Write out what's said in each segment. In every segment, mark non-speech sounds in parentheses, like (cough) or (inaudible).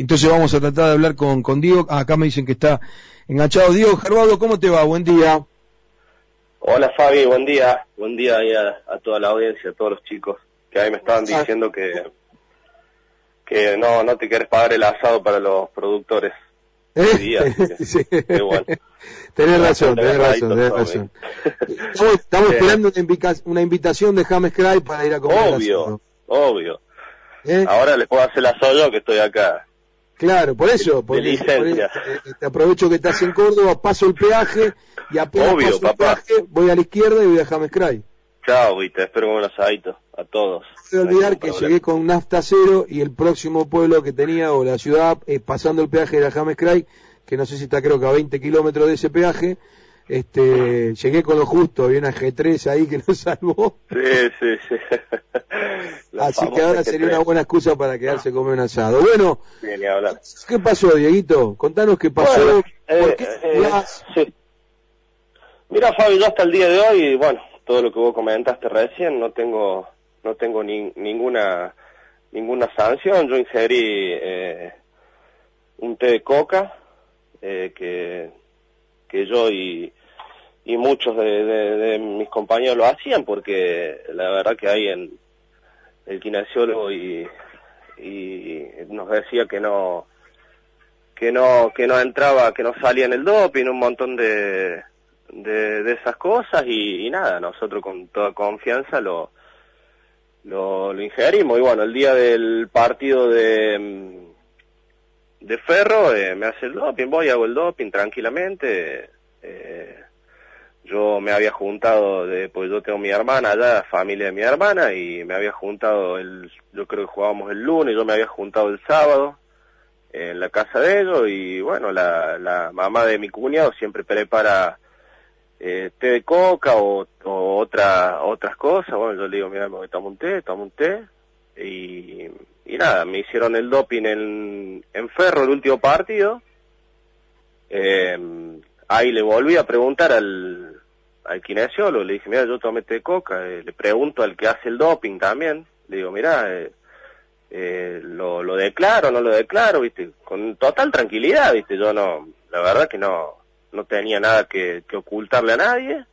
entonces vamos a tratar de hablar con, con Diego. Ah, acá me dicen que está enganchado. Diego Gervado, ¿cómo te va? Buen día. Hola Fabi, buen día. Buen día ahí a, toda la audiencia, a todos los chicos que ahí me estaban diciendo que, que no, no te quieres pagar el asado para los productores. ¿Eh? Día, (laughs) sí. Tenés razón, tenés razón, tenés razón. Estamos, esperando una, invitación de James Cry para ir a comer. Obvio, obvio. ¿Eh? Ahora les puedo hacer la yo que estoy acá. Claro, por eso, por, licencia. Eh, te aprovecho que estás en Córdoba, paso el peaje y apenas paso el peaje, voy a la izquierda y voy a James Cry. Chao, y te espero con un asadito, a todos. No olvidar que llegué con nafta cero y el próximo pueblo que tenía, o la ciudad, eh, pasando el peaje era James Cry, que no sé si está creo que a 20 kilómetros de ese peaje, este, llegué con lo justo, había una G3 ahí que nos salvó. Sí, sí, sí. (laughs) Así que ahora sería una buena excusa para quedarse a comer un asado. Bueno, ¿qué pasó, Dieguito? Contanos qué pasó. Eh, eh, Mira, Fabio, yo hasta el día de hoy, bueno, todo lo que vos comentaste recién, no tengo, no tengo ni, ninguna, ninguna sanción. Yo ingerí eh, un té de coca, que, que yo y, y muchos de, mis compañeros lo hacían porque la verdad que hay en el kinesiólogo y, y nos decía que no que no que no entraba que no salía en el doping un montón de de, esas cosas y, nada nosotros con toda confianza lo lo, lo ingerimos. Y bueno el día del partido de de Ferro eh, me hace el doping voy hago el doping tranquilamente eh, yo me había juntado, de, pues yo tengo mi hermana allá, familia de mi hermana, y me había juntado, el, yo creo que jugábamos el lunes, yo me había juntado el sábado en la casa de ellos, y bueno, la, la mamá de mi cuñado siempre prepara eh, té de coca o, otra, otras cosas, bueno, yo le digo, mira, me tomo un té, tomo un té, y, y nada, me hicieron el doping en, en Ferro el último partido, eh, ahí le volví a preguntar al, al kinesiólogo, le dije, mira, yo tomé té de coca, eh, le pregunto al que hace el doping también, le digo, mira, eh, eh, lo, lo declaro, no lo declaro, viste, con total tranquilidad, viste, yo no, la verdad que no, no tenía nada que, ocultarle a nadie,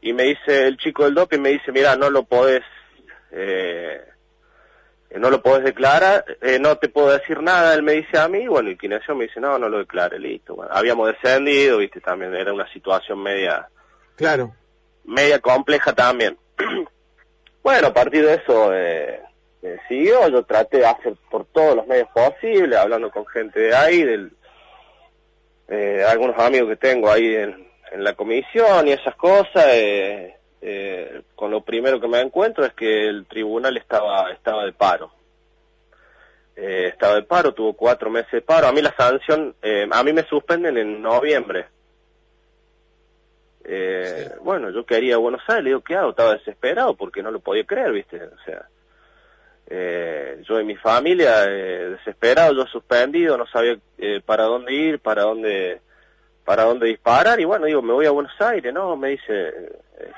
y me dice, el chico del doping me dice, mira, no lo podés, no lo podés declarar, eh, no te puedo decir nada, él me dice a mí, bueno, el kinesio me dice, no, no lo declare, listo. Bueno, habíamos descendido, viste, también era una situación media... Claro. Media compleja también. (clears throat) bueno, a partir de eso eh, siguió, yo traté de hacer por todos los medios posibles, hablando con gente de ahí, del, eh, algunos amigos que tengo ahí en, en la comisión y esas cosas, eh, con lo primero que me encuentro es que el tribunal estaba, estaba de paro. Eh, estaba de paro, tuvo cuatro meses de paro. A mí la sanción, eh, a mí me suspenden en noviembre. Eh, Bueno, yo quería Buenos Aires, le digo, ¿qué hago? Estaba desesperado porque no lo podía creer, ¿viste? O sea, eh, yo y mi familia, eh, desesperado, yo suspendido, no sabía eh, para dónde ir, para dónde para dónde disparar y bueno digo me voy a Buenos Aires no me dice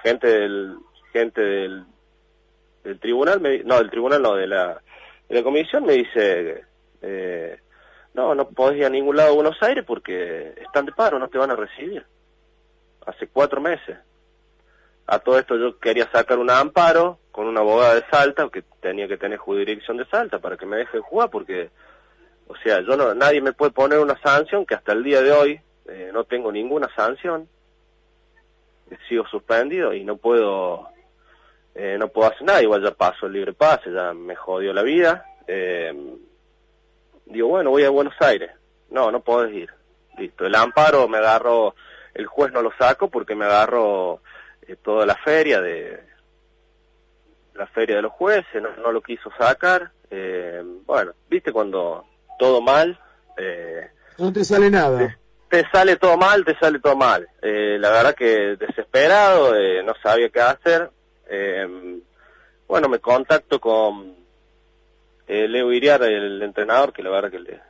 gente del gente del tribunal me, no del tribunal no de la de la comisión me dice eh, no no podés ir a ningún lado de Buenos Aires porque están de paro no te van a recibir. Hace cuatro meses. A todo esto yo quería sacar un amparo con una abogada de Salta que tenía que tener jurisdicción de Salta para que me dejen jugar porque o sea yo no nadie me puede poner una sanción que hasta el día de hoy eh, no tengo ninguna sanción sigo suspendido y no puedo eh, no puedo hacer nada, igual ya paso el libre pase, ya me jodió la vida. Eh, digo, bueno, voy a Buenos Aires. No, no podés ir. Listo, el amparo me agarró, el juez no lo saco porque me agarró eh, toda la feria de la feria de los jueces, no, no lo quiso sacar. Eh, bueno, viste cuando todo mal. Eh, no te sale nada te sale todo mal, te sale todo mal. Eh, la verdad que desesperado, eh, no sabía qué hacer. Eh, bueno, me contacto con eh, Leo Iriar, el entrenador, que la verdad que le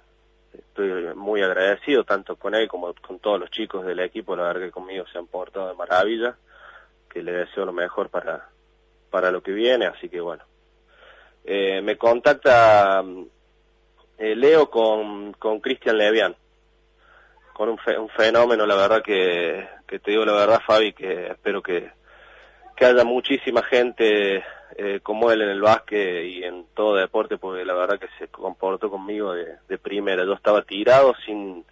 estoy muy agradecido, tanto con él como con todos los chicos del equipo, la verdad que conmigo se han portado de maravilla, que le deseo lo mejor para, para lo que viene, así que bueno. Eh, me contacta Eh, leo con, con Cristian Levian, con un, un, fenómeno, la verdad que, te digo la verdad, Fabi, que espero que, haya muchísima gente eh, como él en el básquet y en todo deporte, porque la verdad que se comportó conmigo de, de primera. Yo estaba tirado sin,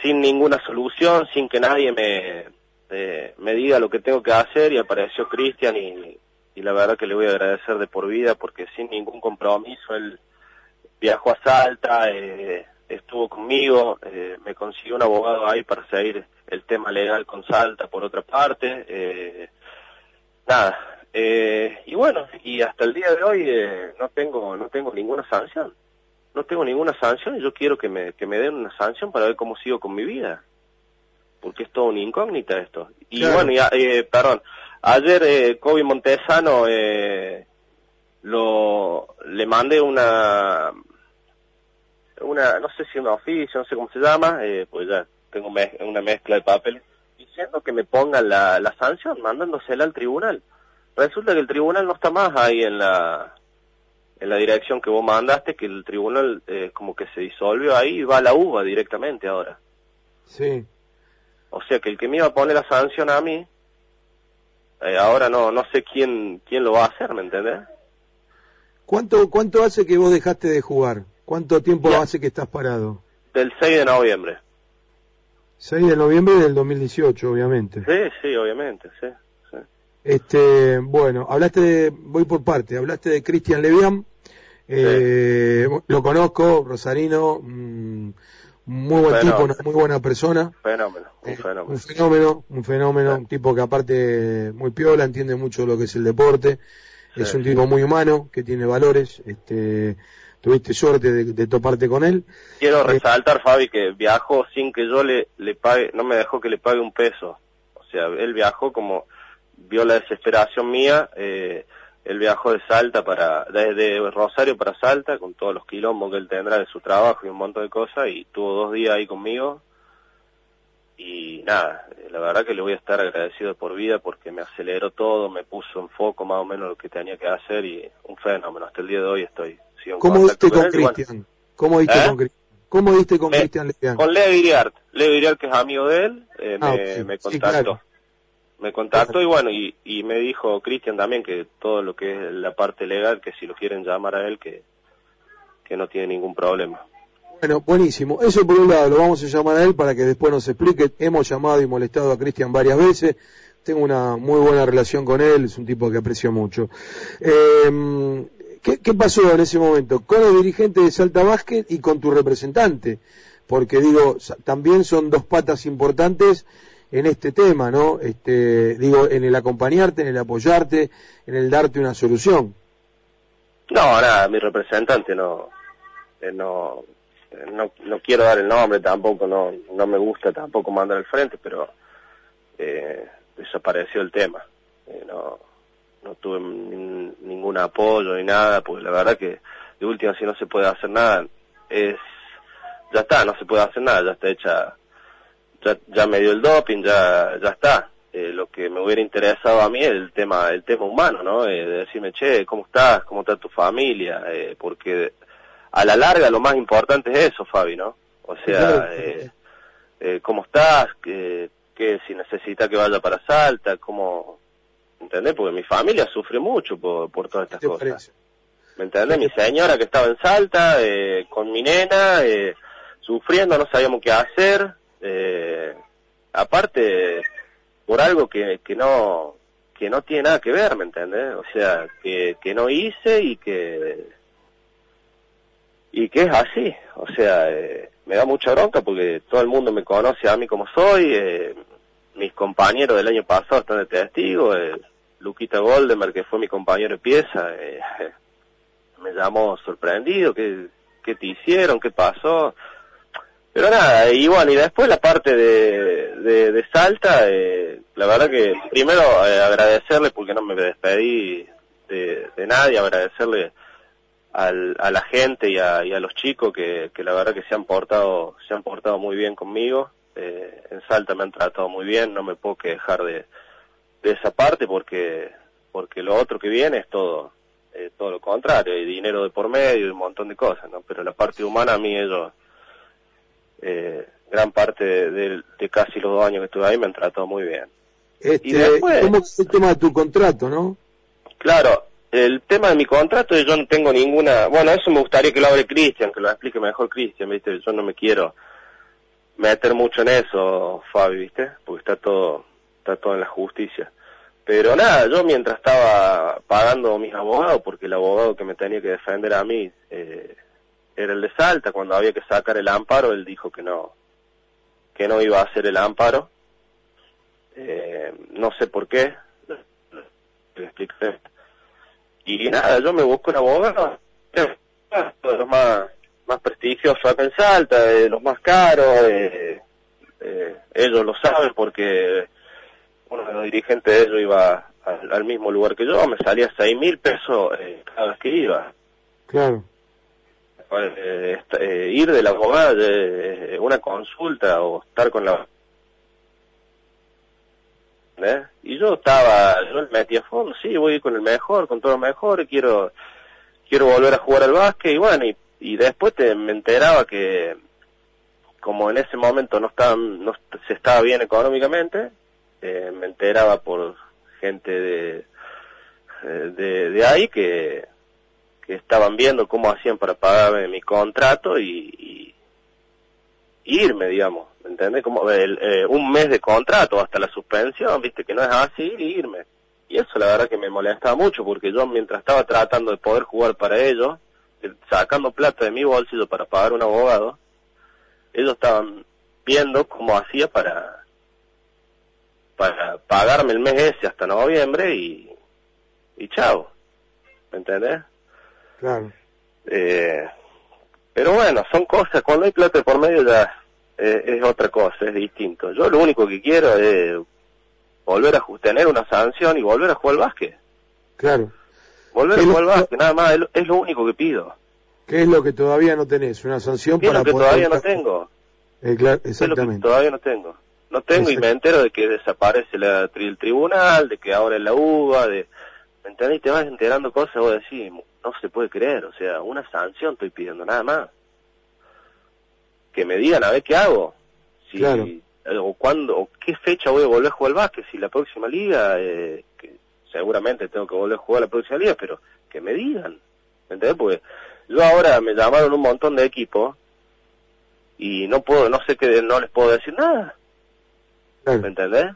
sin ninguna solución, sin que nadie me, eh, me diga lo que tengo que hacer y apareció Cristian y, y la verdad que le voy a agradecer de por vida porque sin ningún compromiso él viajó a Salta, eh, estuvo conmigo, eh, me consiguió un abogado ahí para seguir el tema legal con Salta por otra parte, eh, nada, eh, y bueno, y hasta el día de hoy eh, no tengo no tengo ninguna sanción, no tengo ninguna sanción y yo quiero que me, que me den una sanción para ver cómo sigo con mi vida, porque es todo una incógnita esto. Y bueno, ya, eh, perdón, ayer eh, Kobe Montesano eh, lo le mandé una una no sé si una oficio no sé cómo se llama eh, pues ya tengo una mezcla de papeles diciendo que me pongan la, la sanción mandándosela al tribunal. Resulta que el tribunal no está más ahí en la en la dirección que vos mandaste que el tribunal eh, como que se disolvió ahí y va a la UBA directamente ahora. Sí. O sea que el que me iba a poner la sanción a mí eh, ahora no no sé quién quién lo va a hacer me entendés ¿Cuánto, ¿Cuánto hace que vos dejaste de jugar? ¿Cuánto tiempo hace que estás parado? Del 6 de noviembre. 6 de noviembre del 2018, obviamente. Sí, sí, obviamente, sí. sí. Este, bueno, hablaste de, voy por parte, hablaste de Cristian Levian, eh, sí. lo conozco, Rosarino, mmm, muy buen fenómeno. tipo, una muy buena persona. Fenómeno, un fenómeno. Eh, un fenómeno, un fenómeno, sí. un tipo que aparte muy piola, entiende mucho lo que es el deporte. Sí. Es un tipo muy humano, que tiene valores, este, tuviste suerte de, de toparte con él. Quiero resaltar, eh, Fabi, que viajó sin que yo le, le pague, no me dejó que le pague un peso. O sea, él viajó como, vio la desesperación mía, eh, él viajó de Salta para, desde Rosario para Salta, con todos los quilombos que él tendrá de su trabajo y un montón de cosas, y tuvo dos días ahí conmigo, y nada, la verdad que le voy a estar agradecido por vida porque me aceleró todo, me puso en foco más o menos lo que tenía que hacer y un fenómeno, hasta el día de hoy estoy. ¿Cómo diste con Cristian? ¿Cómo diste ¿Eh? con Cristian? ¿Cómo diste con Cristian? Con Leo Iriart, Leo Iriart que es amigo de él, eh, ah, me, okay. me, contactó. Sí, claro. Me contactó y bueno, y, y me dijo Cristian también que todo lo que es la parte legal, que si lo quieren llamar a él, que, que no tiene ningún problema. Bueno, buenísimo. Eso por un lado, lo vamos a llamar a él para que después nos explique. Hemos llamado y molestado a Cristian varias veces. Tengo una muy buena relación con él, es un tipo que aprecio mucho. Eh, ¿qué, ¿Qué pasó en ese momento con los dirigentes de Salta Básquet y con tu representante? Porque digo, también son dos patas importantes en este tema, ¿no? Este, digo, en el acompañarte, en el apoyarte, en el darte una solución. No, nada, mi representante no, eh, no, no, no quiero dar el nombre tampoco, no, no me gusta tampoco mandar al frente, pero eh, desapareció el tema. Eh, no, no tuve ningún apoyo ni nada, porque la verdad que de última si no se puede hacer nada, es, ya está, no se puede hacer nada, ya está hecha, ya, ya me dio el doping, ya, ya está. Eh, lo que me hubiera interesado a mí es el tema, el tema humano, ¿no? Eh, de decirme, che, ¿cómo estás? ¿Cómo está tu familia? Eh, porque a la larga lo más importante es eso, Fabi, ¿no? O sea, eh, eh, ¿cómo estás? ¿Qué, qué, si necesita que vaya para Salta? ¿Cómo? ¿Entendés? Porque mi familia sufre mucho por, por todas estas cosas. ¿Me entendés? Mi señora que estaba en Salta, eh, con mi nena, eh, sufriendo, no sabíamos qué hacer. Eh, aparte, por algo que, que no que no tiene nada que ver, ¿me entendés? O sea, que, que no hice y que y que es así, o sea, eh, me da mucha bronca porque todo el mundo me conoce a mí como soy, eh, mis compañeros del año pasado están de testigo, eh, Luquita Goldemer, que fue mi compañero de pieza, eh, (laughs) me llamó sorprendido, ¿qué, ¿qué te hicieron? ¿Qué pasó? Pero nada, y bueno, y después la parte de, de, de Salta, eh, la verdad que primero eh, agradecerle porque no me despedí de, de nadie, agradecerle al, a la gente y a, y a los chicos que, que, la verdad que se han portado se han portado muy bien conmigo eh, en Salta me han tratado muy bien no me puedo quejar de, de esa parte porque porque lo otro que viene es todo eh, todo lo contrario, hay dinero de por medio y un montón de cosas, ¿no? Pero la parte humana a mí ellos, eh, gran parte de, casi los dos años que estuve ahí me han tratado muy bien. Este, y después, ¿Cómo es el tema de tu contrato, no? Claro, el tema de mi contrato yo no tengo ninguna, bueno, eso me gustaría que lo hable Cristian, que lo explique mejor Cristian, ¿viste? Yo no me quiero meter mucho en eso, Fabi, ¿viste? Porque está todo, está todo en la justicia. Pero nada, yo mientras estaba pagando mis abogados, porque el abogado que me tenía que defender a mí eh, era el de Salta, cuando había que sacar el amparo, él dijo que no, que no iba a hacer el amparo. Eh, no sé por qué. Y nada, yo me busco un abogado, los más, más prestigiosos acá en Salta, de los más caros, eh, ellos lo saben porque uno de los dirigentes de ellos iba al, mismo lugar que yo, me salía seis mil pesos eh, cada vez que iba. Claro. Eh, eh, ir de la abogada, de una consulta o estar con la... Y yo estaba, yo me metí a fondo, sí, voy con el mejor, con todo lo mejor, quiero, quiero volver a jugar al básquet, y bueno, y, y después te, me enteraba que como en ese momento no estaba, no se estaba bien económicamente, eh, me enteraba por gente de, eh, de, de ahí que, que estaban viendo cómo hacían para pagarme mi contrato y, irme, digamos, ¿me entendés? Como el, eh, un mes de contrato hasta la suspensión, viste, que no es así, irme. Y eso la verdad que me molestaba mucho, porque yo mientras estaba tratando de poder jugar para ellos, sacando plata de mi bolsillo para pagar un abogado, ellos estaban viendo cómo hacía para para pagarme el mes ese hasta noviembre y, y chao. ¿Me entendés? Claro. Eh, pero bueno, son cosas, cuando hay plata por medio ya es otra cosa, es distinto. Yo lo único que quiero es volver a tener una sanción y volver a jugar al básquet. Claro. Volver a jugar al básquet, nada más, es lo, único que pido. ¿Qué es lo que todavía no tenés? ¿Una sanción para es lo que todavía no tengo? Eh, exactamente. Es lo que todavía no tengo. No tengo y me entero de que desaparece la, el tribunal, de que ahora es la UBA, de... ¿Me entendés? Y te vas enterando cosas, vos decís, no se puede creer, o sea, una sanción estoy pidiendo, nada más. Que me digan a ver qué hago. Si, o cuándo, o qué fecha voy a volver a jugar al básquet, si la próxima liga, eh, que seguramente tengo que volver a jugar la próxima liga, pero que me digan. ¿Me entendés? Porque yo ahora me llamaron un montón de equipos y no puedo, no sé qué, no les puedo decir nada. ¿Me entendés?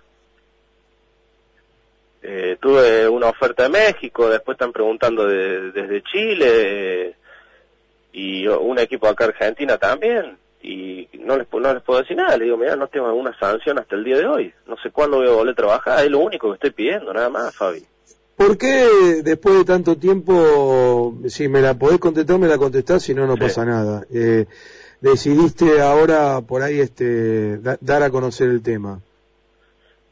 Eh, tuve una oferta de México, después están preguntando desde Chile y un equipo acá Argentina también y no les, no les puedo decir nada, le digo, mira, no tengo ninguna sanción hasta el día de hoy, no sé cuándo voy a volver a trabajar, es lo único que estoy pidiendo, nada más, Fabi. ¿Por qué después de tanto tiempo, si me la podés contestar, me la contestás, si no, no pasa nada? Eh, decidiste ahora por ahí este dar a conocer el tema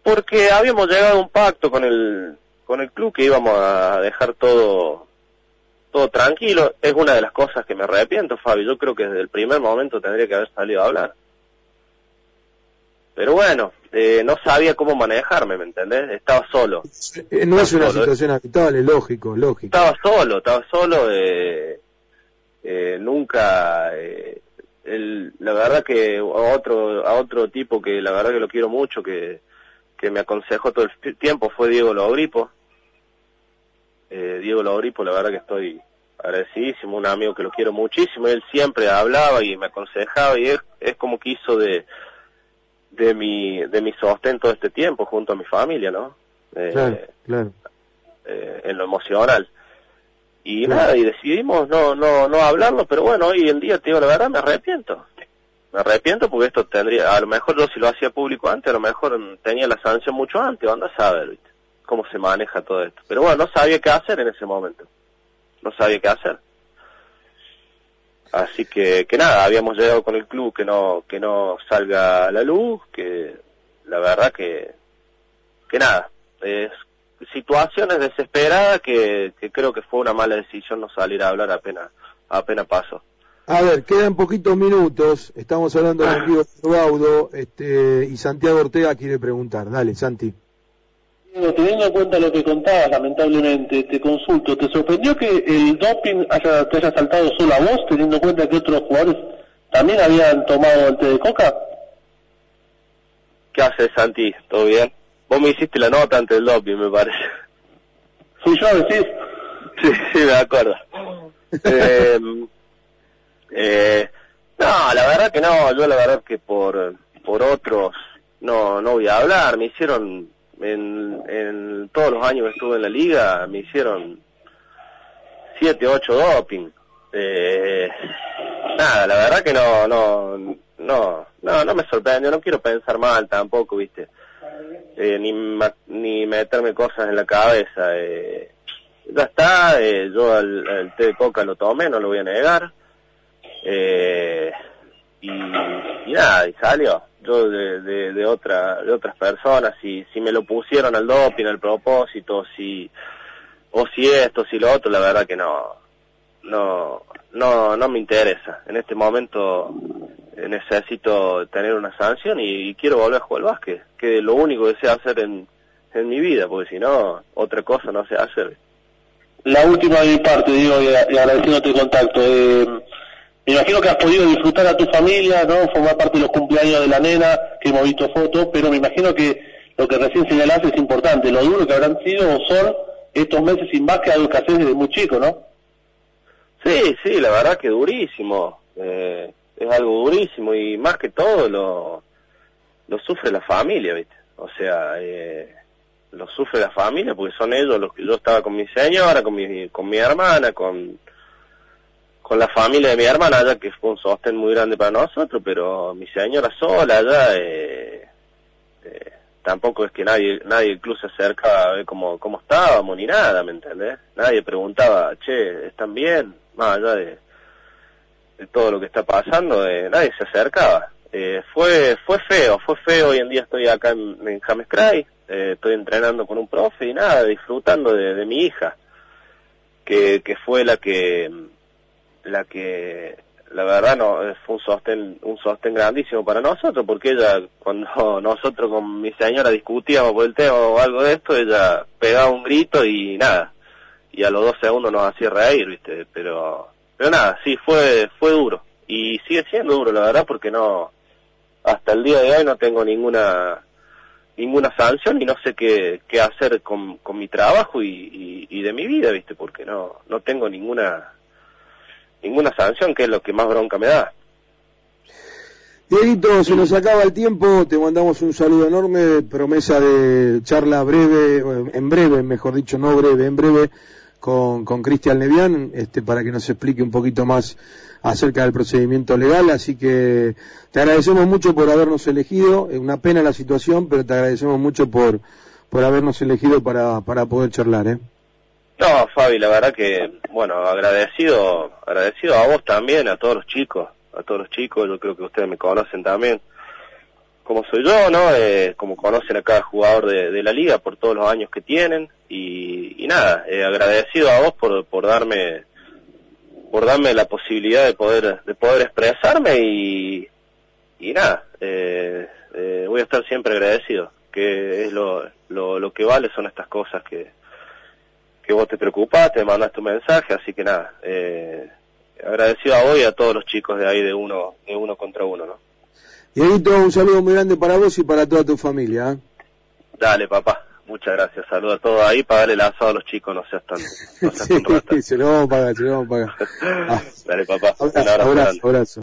porque habíamos llegado a un pacto con el con el club que íbamos a dejar todo todo tranquilo. Es una de las cosas que me arrepiento Fabi. Yo creo que desde el primer momento tendría que haber salido a hablar. Pero bueno eh, no sabía cómo manejarme me entendés estaba solo. Eh, no es una situación habitual es lógico lógico. Estaba solo estaba solo eh, nunca el, la verdad que a otro a otro tipo que la verdad que lo quiero mucho que que me aconsejó todo el tiempo fue Diego Logripo. Eh, Diego Logripo, la verdad que estoy agradecidísimo, un amigo que lo quiero muchísimo, él siempre hablaba y me aconsejaba y es, es como que hizo de, de mi, de mi sostén todo este tiempo junto a mi familia, ¿no? Eh, claro, claro. Eh, en lo emocional. Y nada, y decidimos no, no, no hablarlo, pero bueno, hoy en día, te digo la verdad, me arrepiento me arrepiento porque esto tendría, a lo mejor yo si lo hacía público antes, a lo mejor tenía la sanción mucho antes, anda a saber. Cómo se maneja todo esto. Pero bueno, no sabía qué hacer en ese momento. No sabía qué hacer. Así que, que nada, habíamos llegado con el club que no, que no salga a la luz, que la verdad que, que nada, es situaciones desesperadas que, que creo que fue una mala decisión no salir a hablar apenas, apenas pasó. A ver, quedan poquitos minutos. Estamos hablando de Río Baudo este, y Santiago Ortega quiere preguntar. Dale, Santi. Teniendo en cuenta lo que contabas, lamentablemente, te consulto, ¿te sorprendió que el doping haya, te haya saltado solo a vos, teniendo en cuenta que otros jugadores también habían tomado el té de coca? ¿Qué haces, Santi? ¿Todo bien? Vos me hiciste la nota antes del doping, me parece. ¿Fui yo, decís? (laughs) Sí, sí, me acuerdo. eh, (laughs) eh, no, la verdad que no, yo la verdad que por, por otros no, no voy a hablar, me hicieron, en, en todos los años que estuve en la liga, me hicieron siete, ocho doping. Eh, nada, la verdad que no, no, no, no, no me sorprendió, no quiero pensar mal tampoco, viste, eh, ni, ni meterme cosas en la cabeza, eh, ya está, eh, yo el, el té de coca lo tomé, no lo voy a negar, eh, y, nada, y salió. Yo de, de, de, otra, de otras personas, si, si me lo pusieron al doping, al propósito, si, o si esto, si lo otro, la verdad que no, no, no, no me interesa. En este momento eh, necesito tener una sanción y, quiero volver a jugar al básquet, que es lo único que sé hacer en, en mi vida, porque si no, otra cosa no sé hacer. La última de mi parte, digo, y, agradeciéndote el contacto. Eh, me imagino que has podido disfrutar a tu familia, ¿no? Formar parte de los cumpleaños de la nena, que hemos visto fotos, pero me imagino que lo que recién señalaste es importante, lo duro que habrán sido o son estos meses sin básquet, algo que haces desde muy chico, ¿no? Sí, sí, la verdad que durísimo. Eh, es algo durísimo y más que todo lo, lo sufre la familia, ¿viste? O sea, eh, lo sufre la familia porque son ellos los que yo estaba con mi señora, con mi, con mi hermana, con con la familia de mi hermana ya que fue un sostén muy grande para nosotros, pero mi señora sola ya eh, eh, tampoco es que nadie nadie incluso se acercaba a ver cómo, cómo estábamos ni nada, ¿me entendés? Nadie preguntaba, che, ¿están bien? Más allá de, de todo lo que está pasando, eh, nadie se acercaba. Eh, fue fue feo, fue feo, hoy en día estoy acá en, en James Cray, eh, estoy entrenando con un profe y nada, disfrutando de, de mi hija, que, que fue la que la que la verdad no fue un sostén un sostén grandísimo para nosotros porque ella cuando (laughs) nosotros con mi señora discutíamos por el tema o algo de esto ella pegaba un grito y nada. Y a los dos segundos nos hacía reír viste pero pero nada sí fue fue duro. Y sigue siendo duro la verdad porque no hasta el día de hoy no tengo ninguna ninguna sanción y no sé qué, qué hacer con, con mi trabajo y, y, y de mi vida viste porque no no tengo ninguna ninguna sanción, que es lo que más bronca me da. Dieguito, se nos acaba el tiempo, te mandamos un saludo enorme, promesa de charla breve, en breve, mejor dicho, no breve, en breve, con, con Cristian Levián, este, para que nos explique un poquito más acerca del procedimiento legal, así que te agradecemos mucho por habernos elegido, una pena la situación, pero te agradecemos mucho por, por habernos elegido para, para poder charlar, ¿eh? No, Fabi, la verdad que, bueno, agradecido, agradecido a vos también, a todos los chicos, a todos los chicos, yo creo que ustedes me conocen también, como soy yo, ¿no? Eh, como conocen a cada jugador de, la liga por todos los años que tienen y, y nada, eh, agradecido a vos por, por darme, por darme la posibilidad de poder, de poder expresarme y, y nada, eh, eh, voy a estar siempre agradecido, que es lo, lo, lo que vale son estas cosas que, que vos te preocupaste, te mandaste un mensaje, así que nada, eh, agradecido a vos y a todos los chicos de ahí de uno, de uno contra uno, ¿no? Dieguito, un saludo muy grande para vos y para toda tu familia. ¿eh? Dale, papá, muchas gracias, saludo a todos ahí, pagarle el asado a los chicos, no seas tan, no seas (laughs) sí, se lo vamos a pagar, se lo vamos a pagar. (laughs) Dale, papá, abrazo, un abrazo. abrazo.